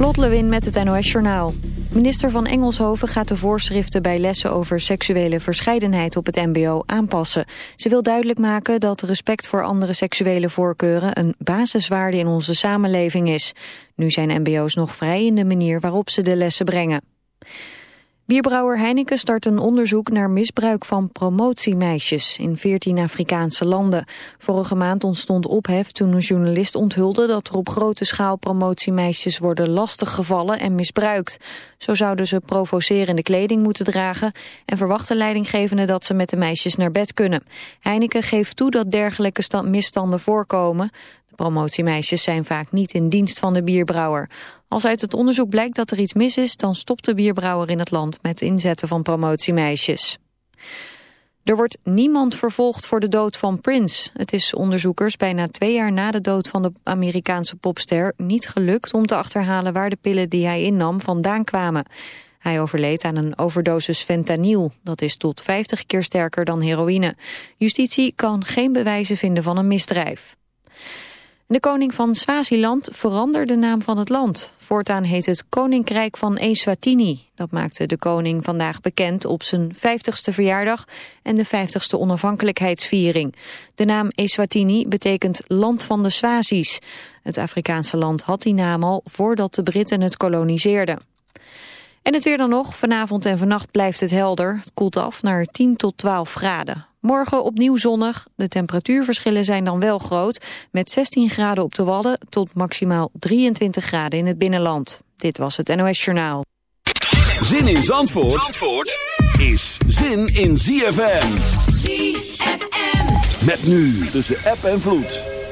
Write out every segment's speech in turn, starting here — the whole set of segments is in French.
Lot Lewin met het NOS Journaal. Minister van Engelshoven gaat de voorschriften bij lessen over seksuele verscheidenheid op het mbo aanpassen. Ze wil duidelijk maken dat respect voor andere seksuele voorkeuren een basiswaarde in onze samenleving is. Nu zijn mbo's nog vrij in de manier waarop ze de lessen brengen. Bierbrouwer Heineken start een onderzoek naar misbruik van promotiemeisjes in 14 Afrikaanse landen. Vorige maand ontstond ophef toen een journalist onthulde dat er op grote schaal promotiemeisjes worden lastiggevallen en misbruikt. Zo zouden ze provocerende kleding moeten dragen en verwachten leidinggevenden dat ze met de meisjes naar bed kunnen. Heineken geeft toe dat dergelijke misstanden voorkomen. Promotiemeisjes zijn vaak niet in dienst van de bierbrouwer. Als uit het onderzoek blijkt dat er iets mis is, dan stopt de bierbrouwer in het land met inzetten van promotiemeisjes. Er wordt niemand vervolgd voor de dood van Prince. Het is onderzoekers bijna twee jaar na de dood van de Amerikaanse popster niet gelukt om te achterhalen waar de pillen die hij innam vandaan kwamen. Hij overleed aan een overdosis fentanyl. Dat is tot 50 keer sterker dan heroïne. Justitie kan geen bewijzen vinden van een misdrijf. De koning van Swaziland veranderde de naam van het land. Voortaan heet het Koninkrijk van Eswatini. Dat maakte de koning vandaag bekend op zijn 50ste verjaardag en de 50ste onafhankelijkheidsviering. De naam Eswatini betekent land van de Swazis. Het Afrikaanse land had die naam al voordat de Britten het koloniseerden. En het weer dan nog. Vanavond en vannacht blijft het helder. Het koelt af naar 10 tot 12 graden. Morgen opnieuw zonnig. De temperatuurverschillen zijn dan wel groot. Met 16 graden op de Wadden tot maximaal 23 graden in het binnenland. Dit was het NOS Journaal. Zin in Zandvoort, Zandvoort is zin in ZFM. ZFM. Met nu tussen app en vloed.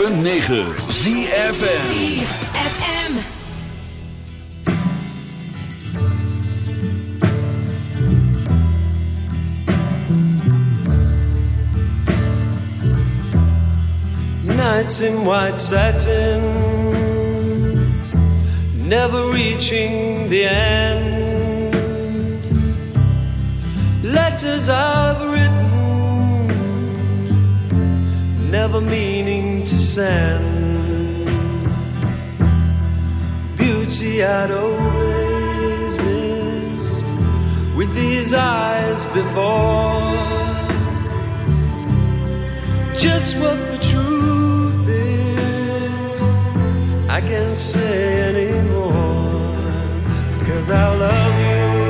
106.9 ZFN Nights in white satin Never reaching the end. Letters I've written Never meaning sand. Beauty I'd always missed with these eyes before. Just what the truth is, I can't say anymore. Cause I love you.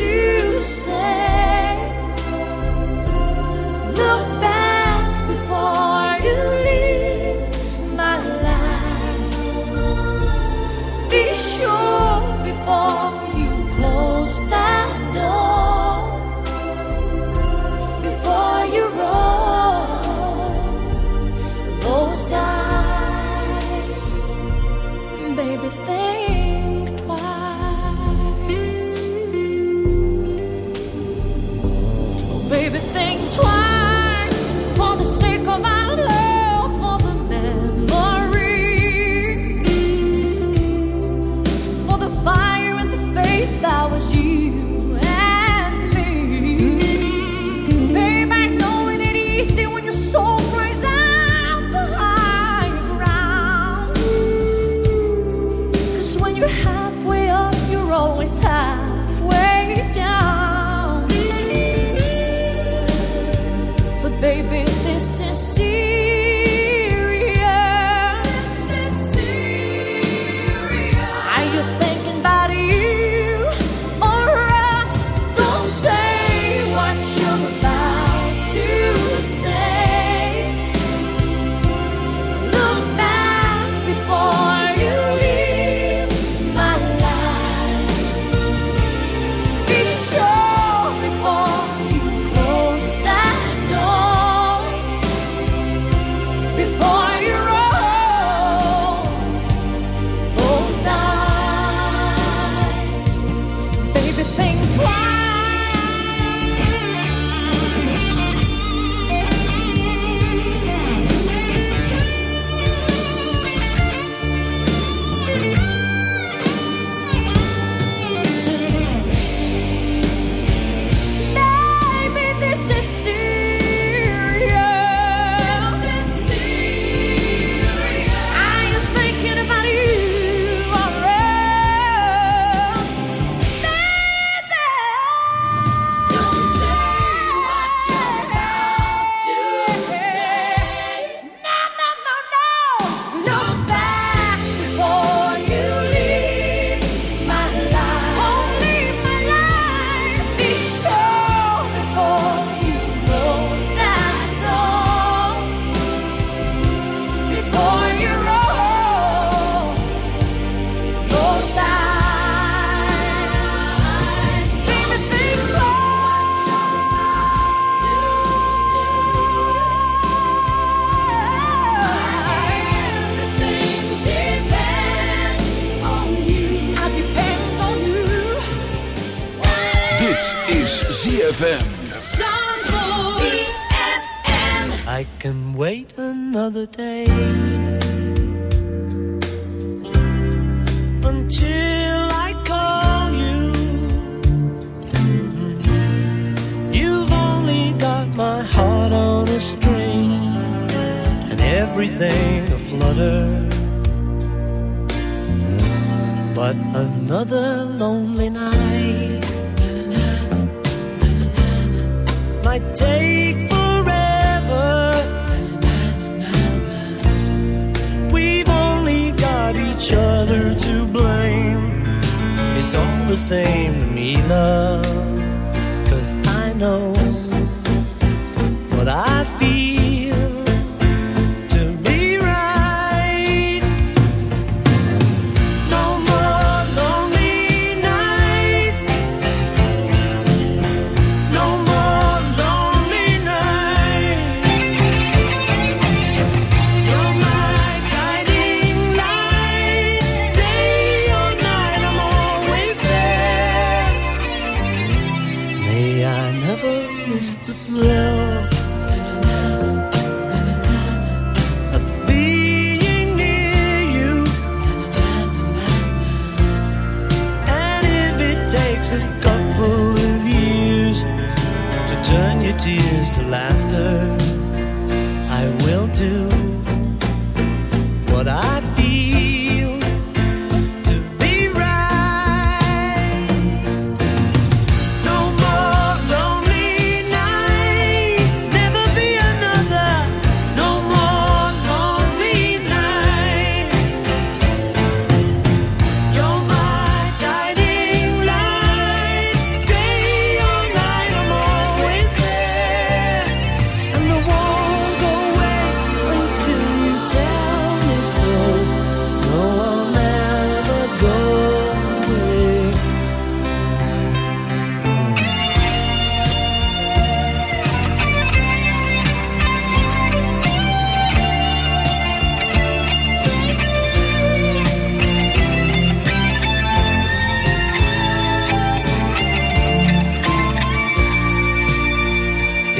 you say the same to me, love. Cause I know.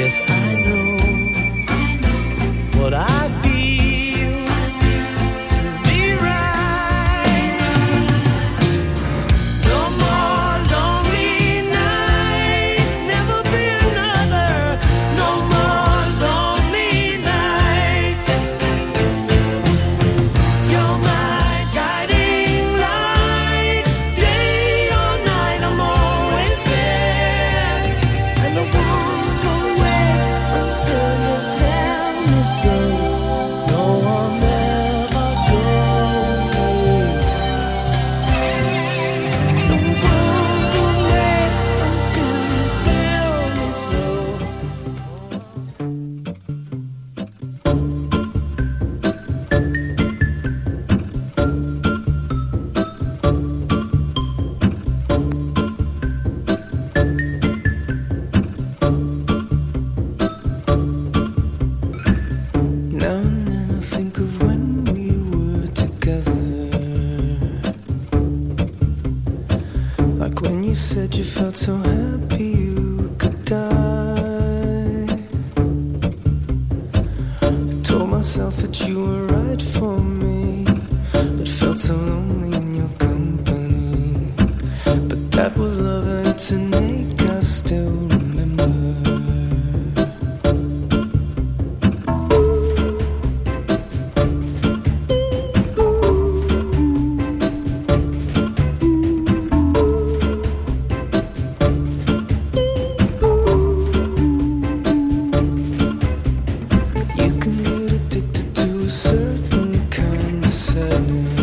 this ano.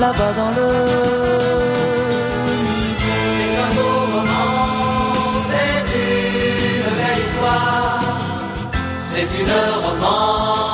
là-bas dans le. C'est un beau roman, c'est une belle histoire, c'est une romance.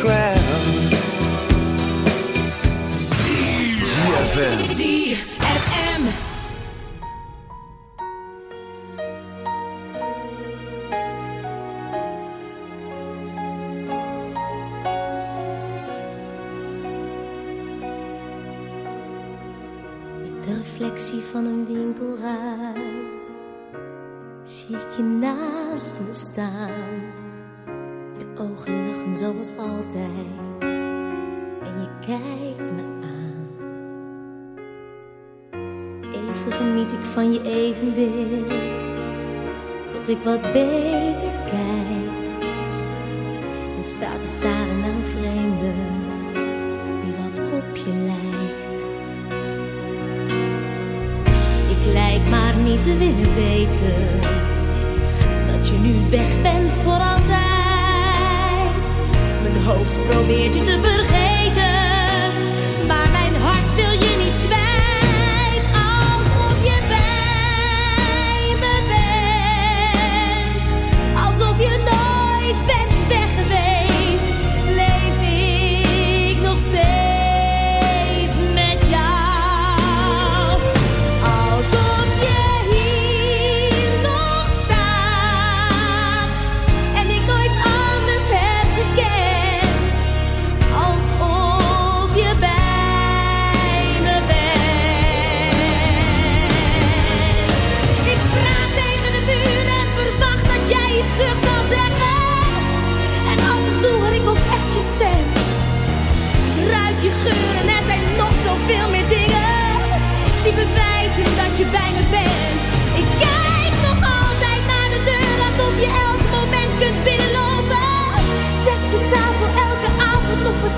Crowd. ZFM. ik wat ben.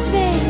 zwei.